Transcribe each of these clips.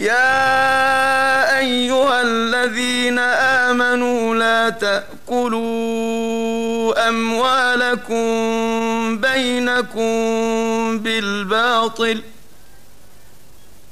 يا أيها الذين آمنوا لا تأكلوا أموالكم بينكم بالباطل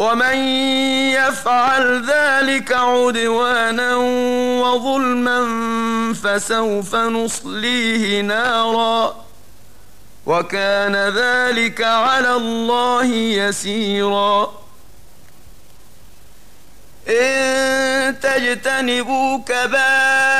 ومن يفعل ذلك عدوانا وظلما فسوف نصليه نارا وكان ذلك على الله يسيرا. إن تجتنبوا كبائر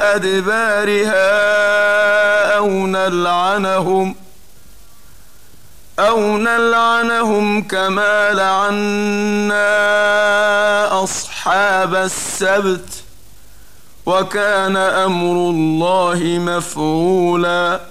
أدبارها أو نلعنهم أو نلعنهم كما لعنا أصحاب السبت وكان أمر الله مفعولا.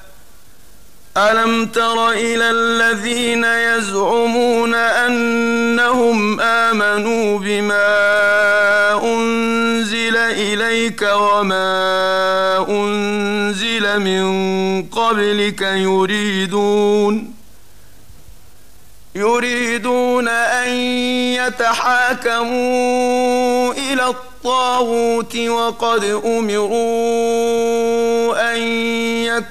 ألم تر إلى الذين يزعمون أنهم آمنوا بما إليك وما أنزل من قبلك يريدون يريدون أن يتحاكموا إلى الطاغوت وقد أمروا أن يكفروا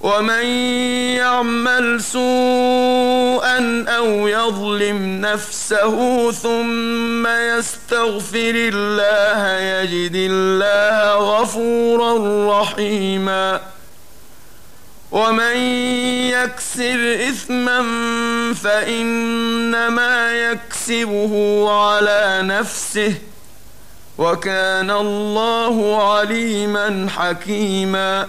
ومن يعمل سوءا أو يظلم نفسه ثم يستغفر الله يجد الله غفورا رحيما ومن يكسر اثما فانما يكسبه على نفسه وكان الله عليما حكيما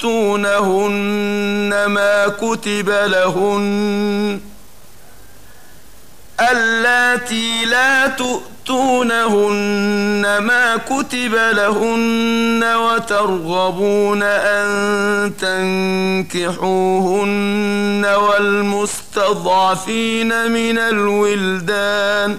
تؤتونهن ما كتب لهن اللاتي لا تؤتونهن ما كتب لهن وترغبون أن تنكحوهن والمستضعفين من الولدان ۖ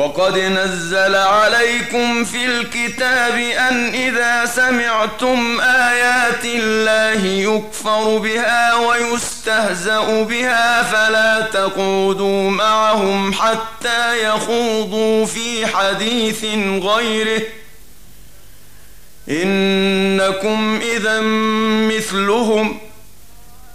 وقد نزل عليكم في الكتاب أن إذا سمعتم آيات الله يكفر بها ويستهزأ بها فلا تقعدوا معهم حتى يخوضوا في حديث غيره. إنكم اذا مثلهم.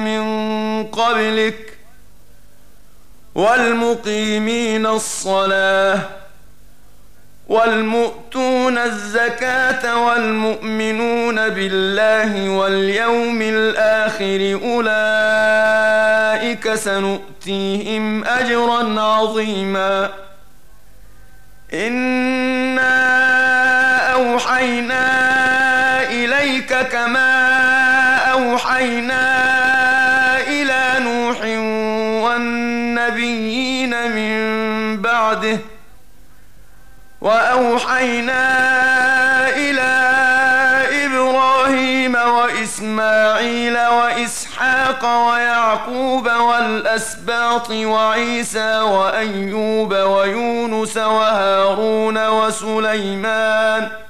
من قبلك والمقيمين الصلاة والمؤتون الزكاة والمؤمنون بالله واليوم الآخر أولئك سنؤتيهم أجرا عظيما. إنا أوحينا إليك كما أوحينا إلى نوح والنبيين من بعده وأوحينا إلى إبراهيم وإسماعيل وإسحاق ويعقوب والأسباط وعيسى وأيوب ويونس وهارون وسليمان ۖ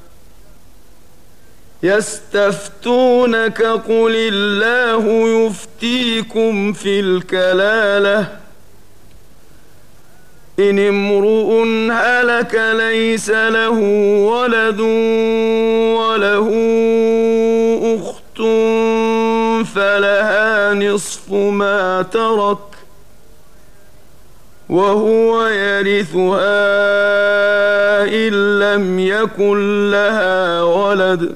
يستفتونك قل الله يفتيكم في الكلالة. إن امرؤ هلك ليس له ولد وله أخت فلها نصف ما ترك وهو يرثها إن لم يكن لها ولد.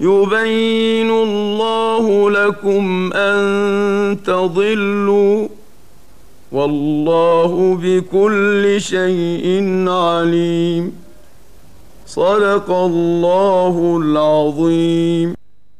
يبين الله لكم أن تضلوا والله بكل شيء عليم. صدق الله العظيم.